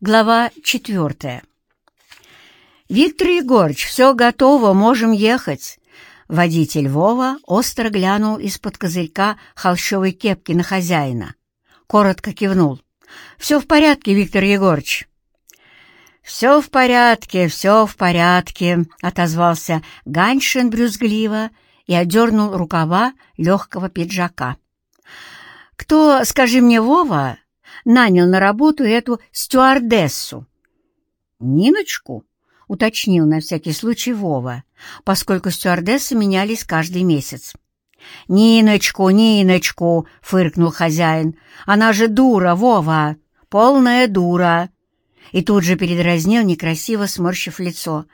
Глава четвертая. «Виктор Егорыч, все готово, можем ехать!» Водитель Вова остро глянул из-под козырька холщовой кепки на хозяина. Коротко кивнул. «Все в порядке, Виктор Егорыч!» «Все в порядке, все в порядке», — отозвался Ганшин брюзгливо и одернул рукава легкого пиджака. «Кто, скажи мне, Вова, нанял на работу эту стюардессу. «Ниночку?» — уточнил на всякий случай Вова, поскольку стюардессы менялись каждый месяц. «Ниночку, Ниночку!» — фыркнул хозяин. «Она же дура, Вова! Полная дура!» И тут же передразнил, некрасиво сморщив лицо.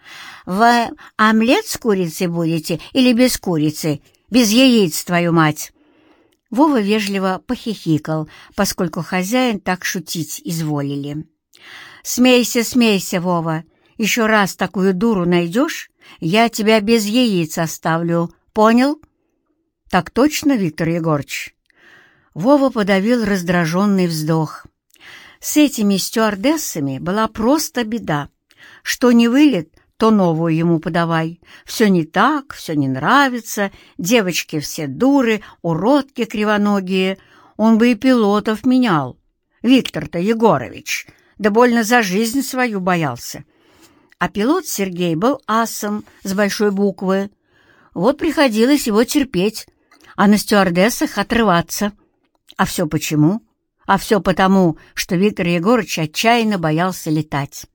«Вы омлет с курицей будете или без курицы? Без яиц, твою мать!» Вова вежливо похихикал, поскольку хозяин так шутить изволили. «Смейся, смейся, Вова! Еще раз такую дуру найдешь, я тебя без яиц оставлю, понял?» «Так точно, Виктор Егорыч?» Вова подавил раздраженный вздох. С этими стюардессами была просто беда. Что не вылет, то новую ему подавай. Все не так, все не нравится, девочки все дуры, уродки кривоногие. Он бы и пилотов менял. Виктор-то Егорович, да больно за жизнь свою боялся. А пилот Сергей был асом с большой буквы. Вот приходилось его терпеть, а на стюардессах отрываться. А все почему? А все потому, что Виктор Егорович отчаянно боялся летать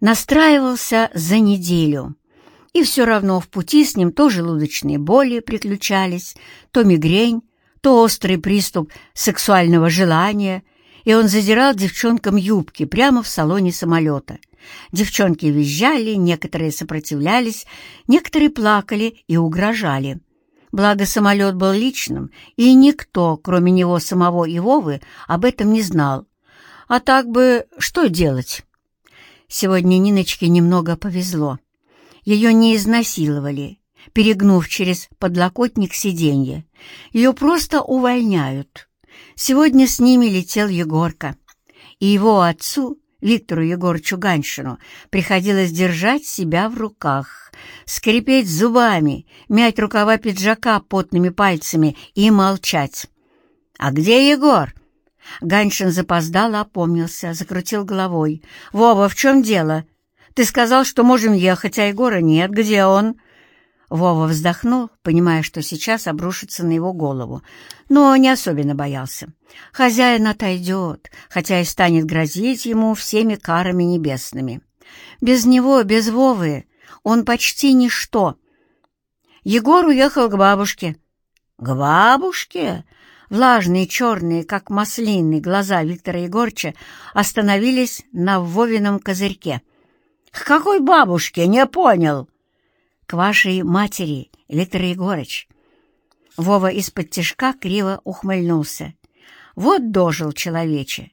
настраивался за неделю. И все равно в пути с ним то желудочные боли приключались, то мигрень, то острый приступ сексуального желания, и он задирал девчонкам юбки прямо в салоне самолета. Девчонки визжали, некоторые сопротивлялись, некоторые плакали и угрожали. Благо самолет был личным, и никто, кроме него самого и Вовы, об этом не знал. А так бы что делать? Сегодня Ниночке немного повезло. Ее не изнасиловали, перегнув через подлокотник сиденья. Ее просто увольняют. Сегодня с ними летел Егорка. И его отцу, Виктору Егорчу Ганшину, приходилось держать себя в руках, скрипеть зубами, мять рукава пиджака потными пальцами и молчать. «А где Егор?» Ганшин запоздал, опомнился, закрутил головой. «Вова, в чем дело? Ты сказал, что можем ехать, а Егора нет. Где он?» Вова вздохнул, понимая, что сейчас обрушится на его голову, но не особенно боялся. Хозяин отойдет, хотя и станет грозить ему всеми карами небесными. Без него, без Вовы, он почти ничто. Егор уехал к бабушке. «К бабушке?» Влажные, черные, как маслины, глаза Виктора Егорча остановились на Вовином козырьке. «К какой бабушке? Не понял!» «К вашей матери, Виктор Егорыч». Вова из-под тишка криво ухмыльнулся. «Вот дожил человече.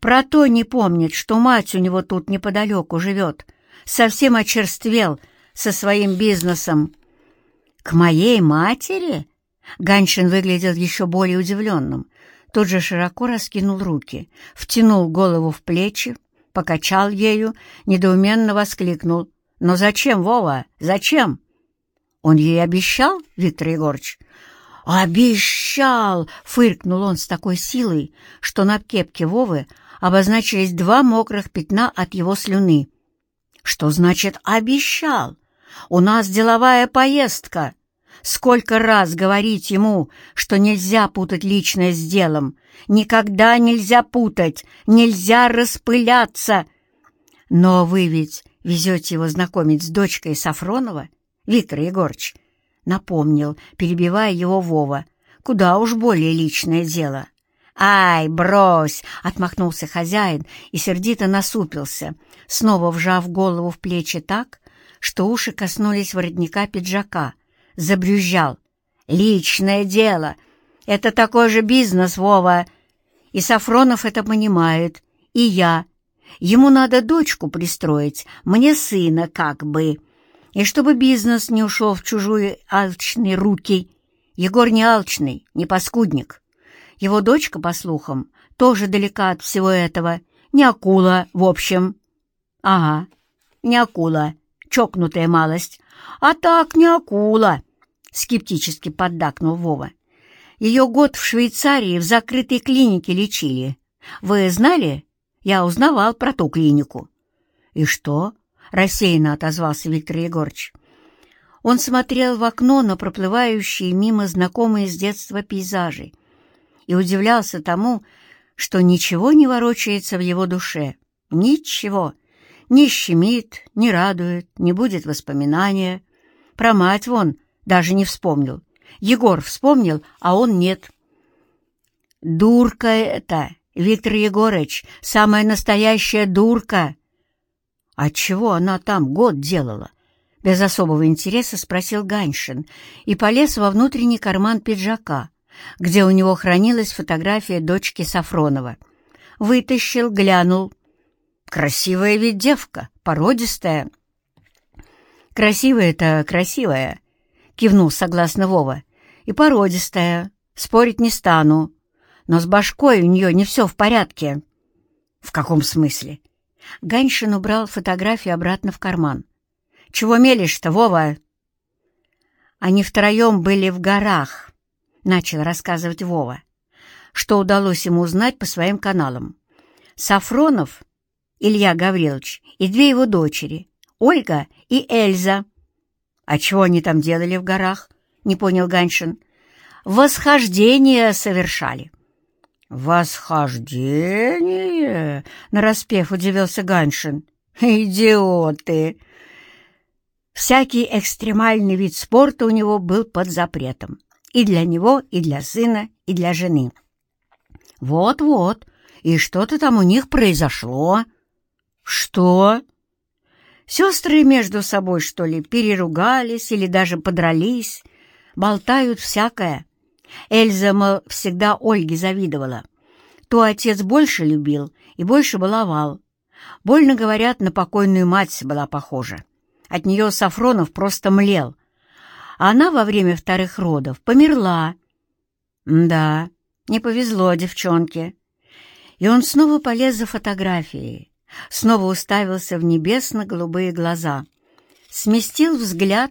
Про то не помнит, что мать у него тут неподалеку живет. Совсем очерствел со своим бизнесом». «К моей матери?» Ганшин выглядел еще более удивленным. Тот же широко раскинул руки, втянул голову в плечи, покачал ею, недоуменно воскликнул. «Но зачем, Вова? Зачем?» «Он ей обещал, Виктор Егорович?» «Обещал!» — фыркнул он с такой силой, что на кепке Вовы обозначились два мокрых пятна от его слюны. «Что значит «обещал»? У нас деловая поездка!» Сколько раз говорить ему, что нельзя путать личное с делом, никогда нельзя путать, нельзя распыляться. Но вы ведь везете его знакомить с дочкой Сафронова, Виктор Егорыч, напомнил, перебивая его Вова. Куда уж более личное дело. «Ай, брось!» — отмахнулся хозяин и сердито насупился, снова вжав голову в плечи так, что уши коснулись воротника пиджака — забрюзжал. «Личное дело. Это такой же бизнес, Вова. И Сафронов это понимает. И я. Ему надо дочку пристроить, мне сына как бы. И чтобы бизнес не ушел в чужие алчные руки. Егор не алчный, не паскудник. Его дочка, по слухам, тоже далека от всего этого. Не акула, в общем. Ага, не акула, чокнутая малость. А так не акула, скептически поддакнул Вова. Ее год в Швейцарии в закрытой клинике лечили. Вы знали? Я узнавал про ту клинику. И что? Рассеянно отозвался Виктор Егорович. Он смотрел в окно на проплывающие мимо знакомые с детства пейзажи и удивлялся тому, что ничего не ворочается в его душе. Ничего. Не щемит, не радует, не будет воспоминания. Про мать вон даже не вспомнил. Егор вспомнил, а он нет. «Дурка это, Виктор Егорыч, самая настоящая дурка!» «А чего она там год делала?» Без особого интереса спросил Ганшин и полез во внутренний карман пиджака, где у него хранилась фотография дочки Сафронова. Вытащил, глянул. «Красивая ведь девка, породистая». «Красивая-то красивая», — кивнул согласно Вова. «И породистая, спорить не стану. Но с башкой у нее не все в порядке». «В каком смысле?» Ганшин убрал фотографию обратно в карман. «Чего мелешь-то, Вова?» Они втроем были в горах, — начал рассказывать Вова, что удалось ему узнать по своим каналам. Сафронов, Илья Гаврилович, и две его дочери, Ольга и Эльза. «А чего они там делали в горах?» — не понял Ганшин. «Восхождение совершали». «Восхождение?» — нараспев удивился Ганшин. «Идиоты!» Всякий экстремальный вид спорта у него был под запретом. И для него, и для сына, и для жены. «Вот-вот, и что-то там у них произошло». «Что?» Сестры между собой, что ли, переругались или даже подрались, болтают всякое. Эльза, мол, всегда Ольге завидовала. То отец больше любил и больше баловал. Больно, говорят, на покойную мать была похожа. От нее Сафронов просто млел. А она во время вторых родов померла. Да, не повезло девчонке. И он снова полез за фотографией, снова уставился в небесно-голубые глаза, сместил взгляд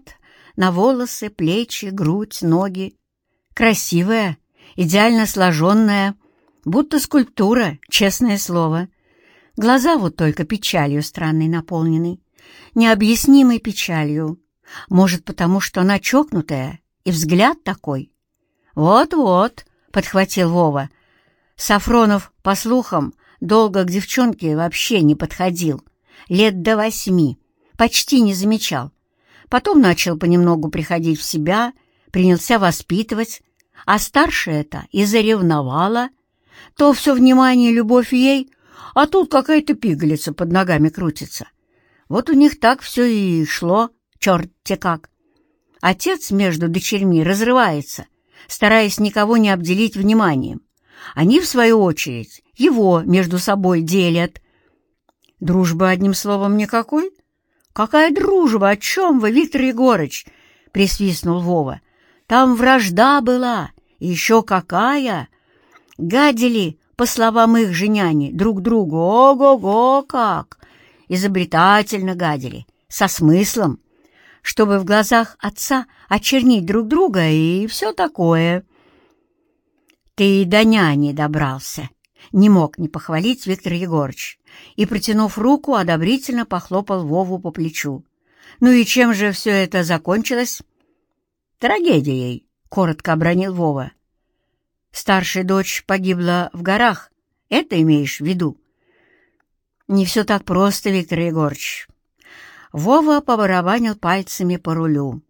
на волосы, плечи, грудь, ноги. Красивая, идеально сложенная, будто скульптура, честное слово. Глаза вот только печалью странной наполнены, необъяснимой печалью. Может, потому что она чокнутая и взгляд такой? Вот-вот, — подхватил Вова. Сафронов, по слухам, долго к девчонке вообще не подходил. Лет до восьми. Почти не замечал. Потом начал понемногу приходить в себя, принялся воспитывать, а старшая-то и заревновала. То все внимание и любовь ей, а тут какая-то пигалица под ногами крутится. Вот у них так все и шло, черт-те как. Отец между дочерьми разрывается, стараясь никого не обделить вниманием. Они, в свою очередь, его между собой делят. Дружба, одним словом, никакой? Какая дружба? О чем вы, Виктор Егорыч? Присвистнул Вова. Там вражда была, еще какая! Гадили, по словам их женяне, друг другу, ого-го как! Изобретательно гадили, со смыслом, чтобы в глазах отца очернить друг друга и все такое. Ты и до няни добрался, не мог не похвалить Виктор Егорыч, и, протянув руку, одобрительно похлопал Вову по плечу. «Ну и чем же все это закончилось?» «Трагедией», — коротко обронил Вова. «Старшая дочь погибла в горах. Это имеешь в виду?» «Не все так просто, Виктор Егорыч». Вова побарабанил пальцами по рулю.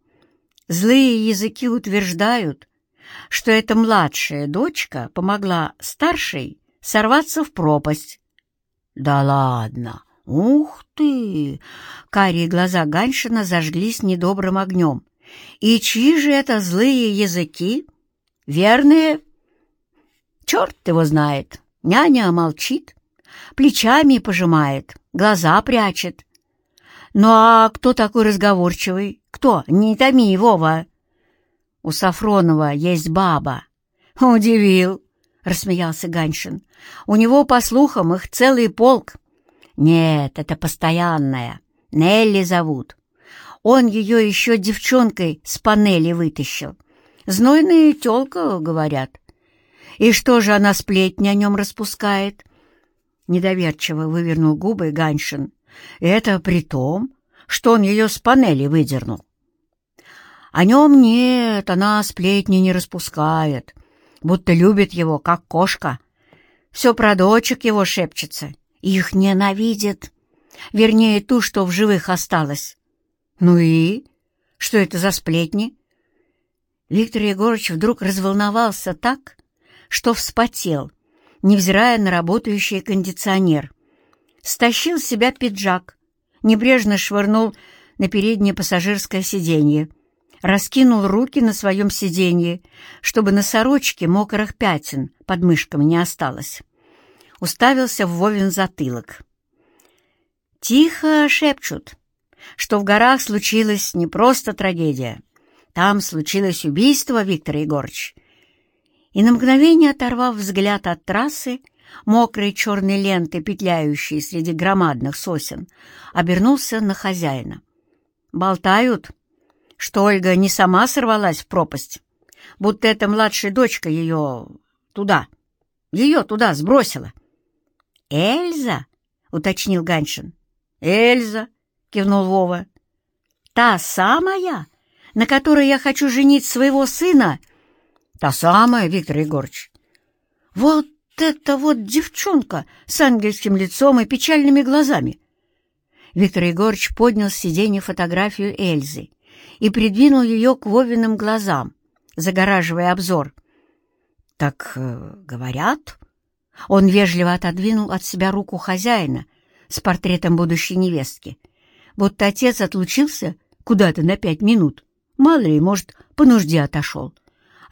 Злые языки утверждают, что эта младшая дочка помогла старшей сорваться в пропасть. «Да ладно! Ух ты!» Карие глаза Ганшина зажглись недобрым огнем. «И чьи же это злые языки? Верные?» «Черт его знает! Няня молчит, плечами пожимает, глаза прячет. Ну а кто такой разговорчивый? Кто? Не томи, Вова!» «У Сафронова есть баба». «Удивил. — рассмеялся Ганшин. «У него, по слухам, их целый полк». «Нет, это постоянная. Нелли зовут. Он ее еще девчонкой с панели вытащил. Знойная тёлка, говорят. И что же она сплетни о нем распускает?» Недоверчиво вывернул губы Ганшин. «Это при том, что он ее с панели выдернул». «О нем нет, она сплетни не распускает, будто любит его, как кошка. Все про дочек его шепчется, их ненавидит, вернее, ту, что в живых осталась. Ну и? Что это за сплетни?» Виктор Егорович вдруг разволновался так, что вспотел, невзирая на работающий кондиционер. Стащил с себя пиджак, небрежно швырнул на переднее пассажирское сиденье, раскинул руки на своем сиденье, чтобы на сорочке мокрых пятен под мышками не осталось. Уставился в Вовин затылок. Тихо шепчут, что в горах случилась не просто трагедия. Там случилось убийство, Виктор Егорыч, и на мгновение оторвав взгляд от трассы, мокрой черной ленты, петляющей среди громадных сосен, обернулся на хозяина. «Болтают, что Ольга не сама сорвалась в пропасть, будто эта младшая дочка ее туда, ее туда сбросила». «Эльза?» — уточнил Ганшин. «Эльза!» — кивнул Вова. «Та самая, на которой я хочу женить своего сына?» Та самая, Виктор Егорович. Вот это вот девчонка с ангельским лицом и печальными глазами. Виктор Егорович поднял с сиденья фотографию Эльзы и придвинул ее к Вовиным глазам, загораживая обзор. «Так, э, говорят...» Он вежливо отодвинул от себя руку хозяина с портретом будущей невестки, будто отец отлучился куда-то на пять минут. Мало ли, может, по нужде отошел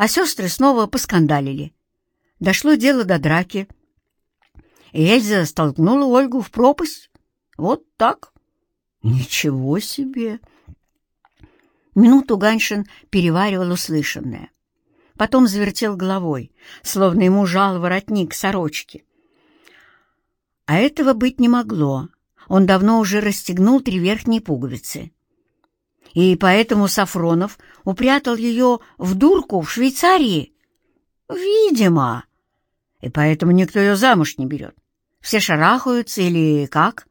а сестры снова поскандалили. Дошло дело до драки. Эльза столкнула Ольгу в пропасть. Вот так. Ничего себе! Минуту Ганшин переваривал услышанное. Потом завертел головой, словно ему жал воротник сорочки. А этого быть не могло. Он давно уже расстегнул три верхние пуговицы и поэтому Сафронов упрятал ее в дурку в Швейцарии. Видимо. И поэтому никто ее замуж не берет. Все шарахаются или как?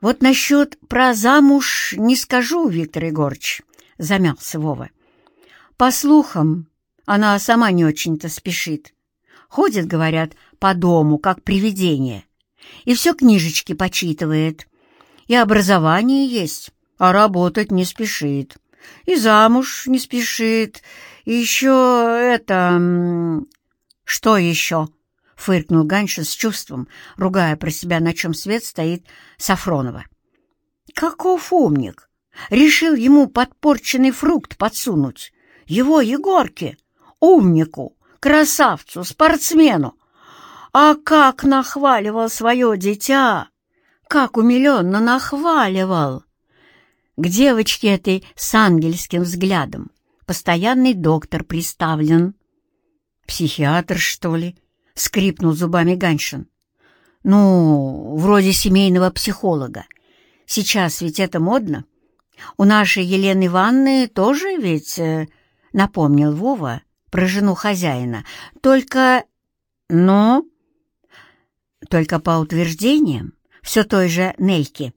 Вот насчет про замуж не скажу, Виктор Егорыч, замялся Вова. По слухам, она сама не очень-то спешит. Ходит, говорят, по дому, как привидение, и все книжечки почитывает. И образование есть а работать не спешит. И замуж не спешит. И еще это... Что еще? Фыркнул Ганша с чувством, ругая про себя, на чем свет стоит Сафронова. Каков умник! Решил ему подпорченный фрукт подсунуть. Его Егорке, умнику, красавцу, спортсмену. А как нахваливал свое дитя! Как умиленно нахваливал! К девочке этой с ангельским взглядом постоянный доктор приставлен. «Психиатр, что ли?» — скрипнул зубами Ганшин. «Ну, вроде семейного психолога. Сейчас ведь это модно. У нашей Елены Ивановны тоже ведь...» э, — напомнил Вова про жену хозяина. «Только... ну...» «Только по утверждениям все той же Нельки,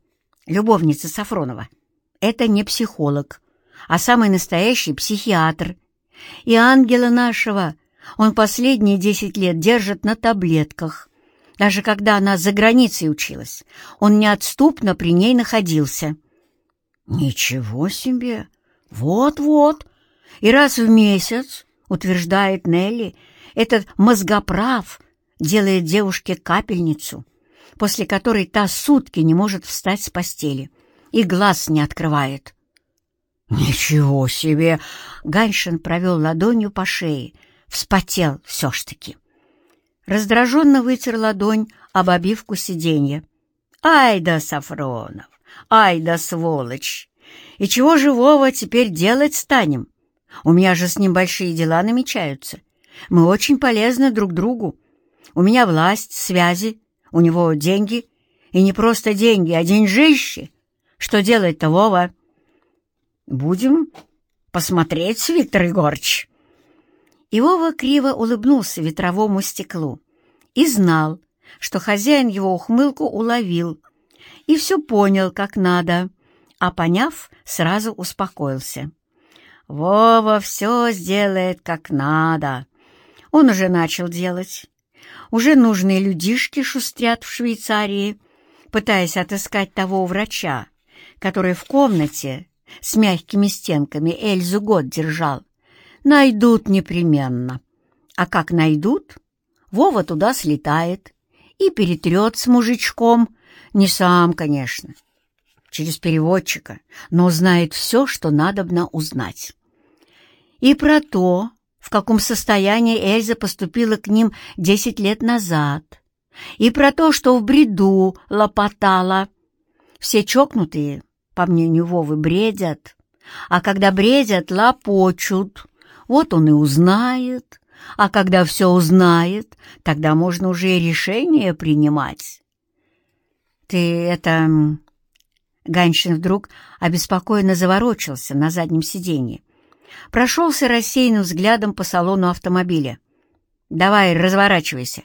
любовницы Сафронова» это не психолог, а самый настоящий психиатр. И ангела нашего он последние десять лет держит на таблетках. Даже когда она за границей училась, он неотступно при ней находился. «Ничего себе! Вот-вот! И раз в месяц, утверждает Нелли, этот мозгоправ делает девушке капельницу, после которой та сутки не может встать с постели и глаз не открывает. «Ничего себе!» — Ганшин провел ладонью по шее, вспотел все ж таки. Раздраженно вытер ладонь об обивку сиденья. «Ай да, Сафронов! Ай да, сволочь! И чего живого теперь делать станем? У меня же с ним большие дела намечаются. Мы очень полезны друг другу. У меня власть, связи, у него деньги. И не просто деньги, а деньжищи. Что делать-то, Вова? Будем посмотреть, Виктор Егорыч. И Вова криво улыбнулся ветровому стеклу и знал, что хозяин его ухмылку уловил и все понял, как надо, а поняв, сразу успокоился. Вова все сделает как надо. Он уже начал делать. Уже нужные людишки шустрят в Швейцарии, пытаясь отыскать того врача, который в комнате с мягкими стенками Эльзу год держал. Найдут непременно. А как найдут, Вова туда слетает и перетрет с мужичком, не сам, конечно, через переводчика, но знает все, что надобно узнать. И про то, в каком состоянии Эльза поступила к ним десять лет назад, и про то, что в бреду лопотала. Все чокнутые, по мнению Вовы, бредят, а когда бредят, лопочут. Вот он и узнает, а когда все узнает, тогда можно уже и решение принимать. «Ты это...» Ганшин вдруг обеспокоенно заворочился на заднем сиденье. Прошелся рассеянным взглядом по салону автомобиля. «Давай, разворачивайся.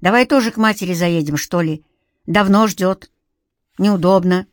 Давай тоже к матери заедем, что ли. Давно ждет. Неудобно.